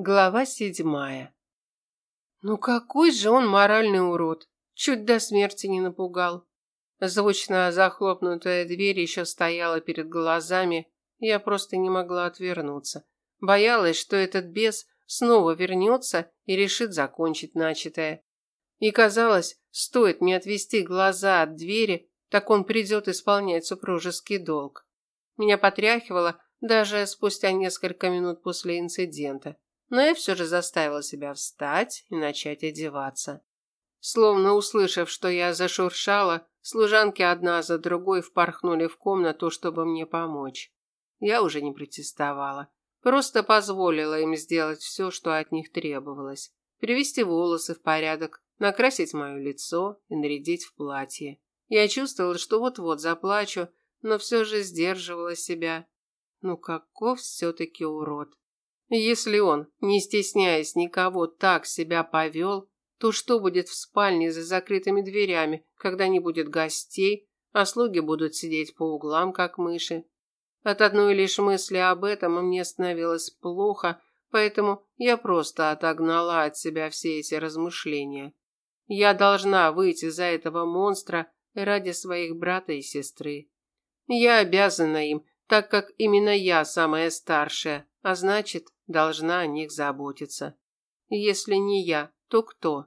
Глава седьмая. Ну какой же он моральный урод. Чуть до смерти не напугал. Звучно захлопнутая дверь еще стояла перед глазами. Я просто не могла отвернуться. Боялась, что этот бес снова вернется и решит закончить начатое. И казалось, стоит мне отвести глаза от двери, так он придет исполнять супружеский долг. Меня потряхивало даже спустя несколько минут после инцидента но я все же заставила себя встать и начать одеваться. Словно услышав, что я зашуршала, служанки одна за другой впорхнули в комнату, чтобы мне помочь. Я уже не протестовала, просто позволила им сделать все, что от них требовалось. Привести волосы в порядок, накрасить мое лицо и нарядить в платье. Я чувствовала, что вот-вот заплачу, но все же сдерживала себя. Ну каков все-таки урод. Если он, не стесняясь никого, так себя повел, то что будет в спальне за закрытыми дверями, когда не будет гостей, а слуги будут сидеть по углам, как мыши? От одной лишь мысли об этом мне становилось плохо, поэтому я просто отогнала от себя все эти размышления. Я должна выйти за этого монстра ради своих брата и сестры. Я обязана им, так как именно я самая старшая, а значит, должна о них заботиться. Если не я, то кто?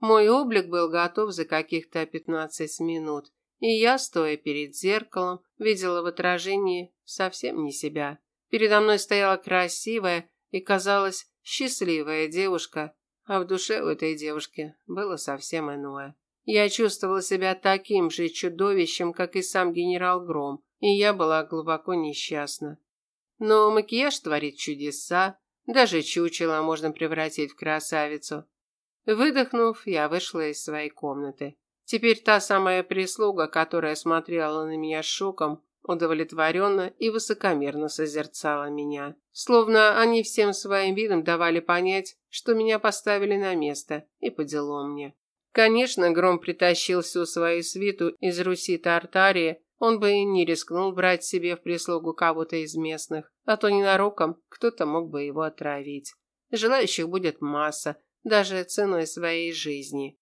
Мой облик был готов за каких-то пятнадцать минут, и я, стоя перед зеркалом, видела в отражении совсем не себя. Передо мной стояла красивая и, казалось, счастливая девушка, а в душе у этой девушки было совсем иное. Я чувствовала себя таким же чудовищем, как и сам генерал Гром, и я была глубоко несчастна. Но макияж творит чудеса, даже чучело можно превратить в красавицу. Выдохнув, я вышла из своей комнаты. Теперь та самая прислуга, которая смотрела на меня с шоком, удовлетворенно и высокомерно созерцала меня. Словно они всем своим видом давали понять, что меня поставили на место, и по делу мне. Конечно, Гром притащил всю свою свиту из Руси Тартарии, он бы и не рискнул брать себе в прислугу кого-то из местных, а то ненароком кто-то мог бы его отравить. Желающих будет масса, даже ценой своей жизни.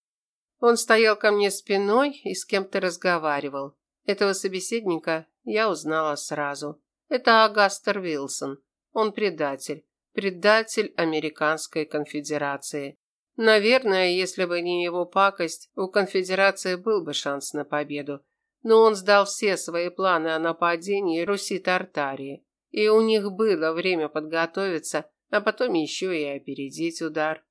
Он стоял ко мне спиной и с кем-то разговаривал. Этого собеседника я узнала сразу. Это Агастер Вилсон. Он предатель. Предатель Американской конфедерации. Наверное, если бы не его пакость, у конфедерации был бы шанс на победу но он сдал все свои планы о нападении Руси-Тартарии, и у них было время подготовиться, а потом еще и опередить удар.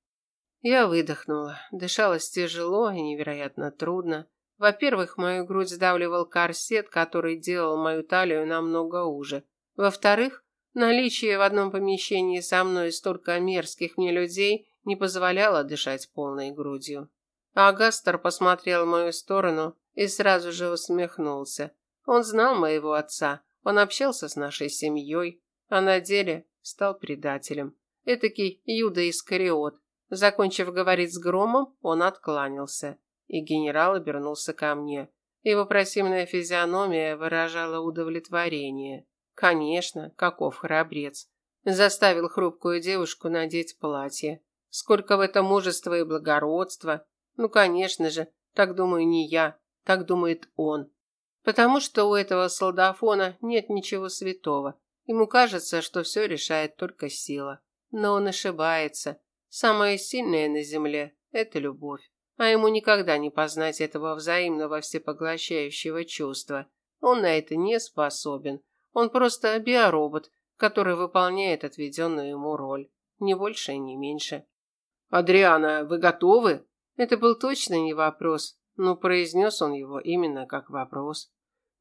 Я выдохнула, дышалось тяжело и невероятно трудно. Во-первых, мою грудь сдавливал корсет, который делал мою талию намного уже. Во-вторых, наличие в одном помещении со мной столько мерзких мне людей не позволяло дышать полной грудью. Агастер посмотрел в мою сторону и сразу же усмехнулся. Он знал моего отца, он общался с нашей семьей, а на деле стал предателем. Этакий Юда Искариот. Закончив говорить с Громом, он откланялся, и генерал обернулся ко мне. Его просимная физиономия выражала удовлетворение. Конечно, каков храбрец. Заставил хрупкую девушку надеть платье. Сколько в этом мужества и благородства. Ну, конечно же, так думаю не я, так думает он. Потому что у этого солдафона нет ничего святого. Ему кажется, что все решает только сила. Но он ошибается. Самое сильное на земле – это любовь. А ему никогда не познать этого взаимного всепоглощающего чувства. Он на это не способен. Он просто биоробот, который выполняет отведенную ему роль. Ни больше, ни меньше. «Адриана, вы готовы?» Это был точно не вопрос, но произнес он его именно как вопрос.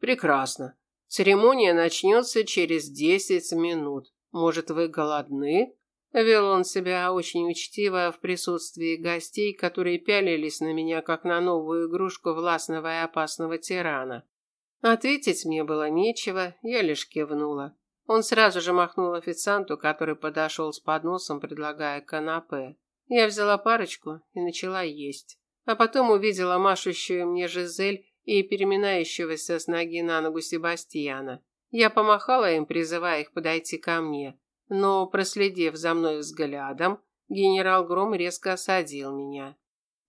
Прекрасно. Церемония начнется через десять минут. Может, вы голодны? Вел он себя очень учтиво в присутствии гостей, которые пялились на меня, как на новую игрушку властного и опасного тирана. Ответить мне было нечего, я лишь кивнула. Он сразу же махнул официанту, который подошел с подносом, предлагая канапе. Я взяла парочку и начала есть а потом увидела машущую мне Жизель и переминающегося с ноги на ногу Себастьяна. Я помахала им, призывая их подойти ко мне. Но, проследив за мной взглядом, генерал Гром резко осадил меня.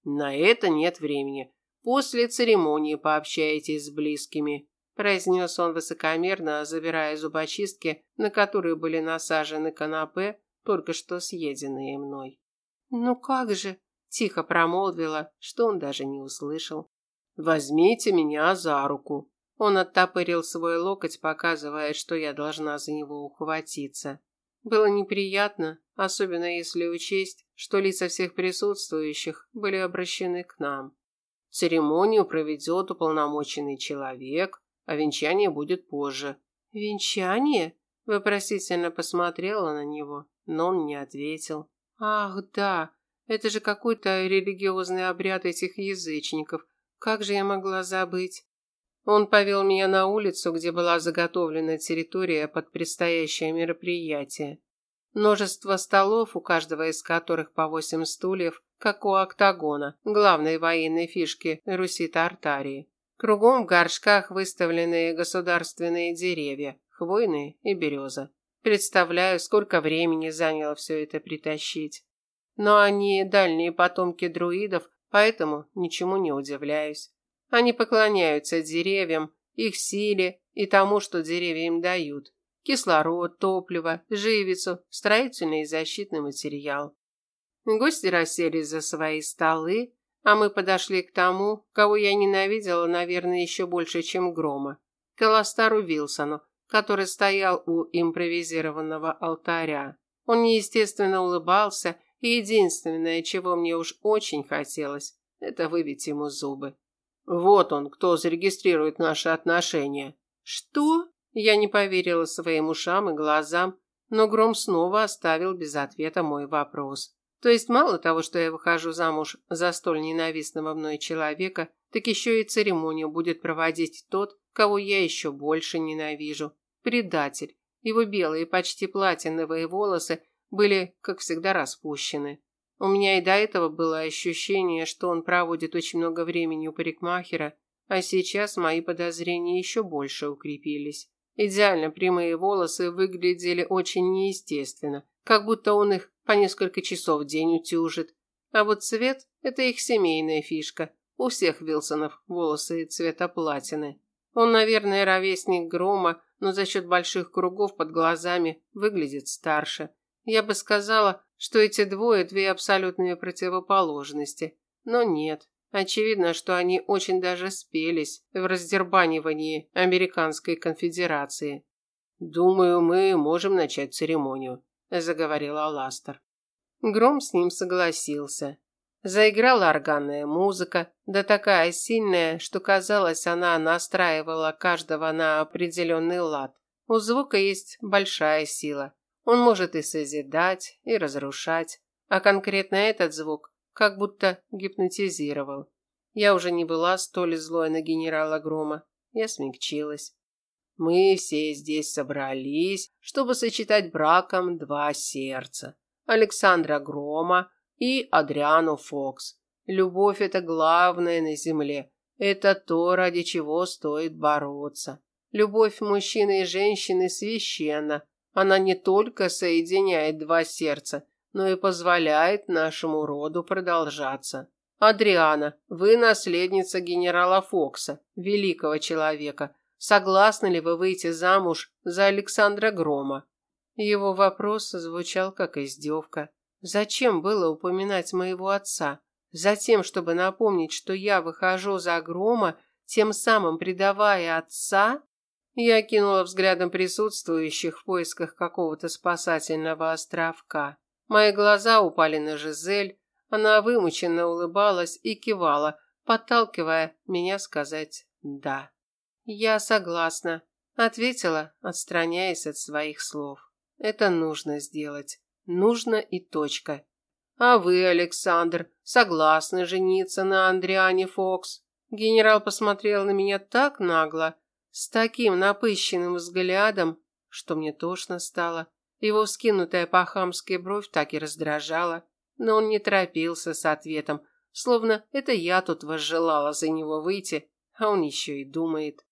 «На это нет времени. После церемонии пообщайтесь с близкими», произнес он высокомерно, забирая зубочистки, на которые были насажены канапе, только что съеденные мной. «Ну как же?» – тихо промолвила, что он даже не услышал. «Возьмите меня за руку». Он оттопырил свой локоть, показывая, что я должна за него ухватиться. Было неприятно, особенно если учесть, что лица всех присутствующих были обращены к нам. Церемонию проведет уполномоченный человек, а венчание будет позже. «Венчание?» – вопросительно посмотрела на него, но он не ответил. «Ах, да, это же какой-то религиозный обряд этих язычников. Как же я могла забыть?» Он повел меня на улицу, где была заготовлена территория под предстоящее мероприятие. Множество столов, у каждого из которых по восемь стульев, как у октагона, главной военной фишки Руси-Тартарии. Кругом в горшках выставлены государственные деревья, хвойные и береза. Представляю, сколько времени заняло все это притащить. Но они дальние потомки друидов, поэтому ничему не удивляюсь. Они поклоняются деревьям, их силе и тому, что деревья им дают. Кислород, топливо, живицу, строительный и защитный материал. Гости расселись за свои столы, а мы подошли к тому, кого я ненавидела, наверное, еще больше, чем Грома. К Эластару Вилсону, который стоял у импровизированного алтаря. Он неестественно улыбался, и единственное, чего мне уж очень хотелось, это выбить ему зубы. Вот он, кто зарегистрирует наши отношения. Что? Я не поверила своим ушам и глазам, но Гром снова оставил без ответа мой вопрос. То есть мало того, что я выхожу замуж за столь ненавистного мной человека, так еще и церемонию будет проводить тот, кого я еще больше ненавижу. Предатель. Его белые, почти платиновые волосы были, как всегда, распущены. У меня и до этого было ощущение, что он проводит очень много времени у парикмахера, а сейчас мои подозрения еще больше укрепились. Идеально прямые волосы выглядели очень неестественно, как будто он их по несколько часов в день утюжит. А вот цвет – это их семейная фишка. У всех Вилсонов волосы цвета платины. Он, наверное, ровесник Грома, но за счет больших кругов под глазами выглядит старше. Я бы сказала, что эти двое – две абсолютные противоположности. Но нет. Очевидно, что они очень даже спелись в раздербанивании Американской конфедерации. «Думаю, мы можем начать церемонию», – заговорила Ластер. Гром с ним согласился. Заиграла органная музыка, да такая сильная, что казалось, она настраивала каждого на определенный лад. У звука есть большая сила. Он может и созидать, и разрушать, а конкретно этот звук как будто гипнотизировал. Я уже не была столь злой на генерала Грома. Я смягчилась. Мы все здесь собрались, чтобы сочетать браком два сердца. Александра Грома и Адриану Фокс. Любовь – это главное на земле. Это то, ради чего стоит бороться. Любовь мужчины и женщины священна, она не только соединяет два сердца, но и позволяет нашему роду продолжаться. Адриана, вы наследница генерала Фокса, великого человека. Согласны ли вы выйти замуж за Александра Грома? Его вопрос звучал как издевка. Зачем было упоминать моего отца? Затем, чтобы напомнить, что я выхожу за Грома, тем самым предавая отца? Я кинула взглядом присутствующих в поисках какого-то спасательного островка. Мои глаза упали на Жизель. Она вымученно улыбалась и кивала, подталкивая меня сказать «да». «Я согласна», – ответила, отстраняясь от своих слов. «Это нужно сделать. Нужно и точка». «А вы, Александр, согласны жениться на Андриане Фокс?» Генерал посмотрел на меня так нагло, с таким напыщенным взглядом, что мне тошно стало. Его вскинутая по-хамски бровь так и раздражала, но он не торопился с ответом, словно это я тут возжелала за него выйти, а он еще и думает.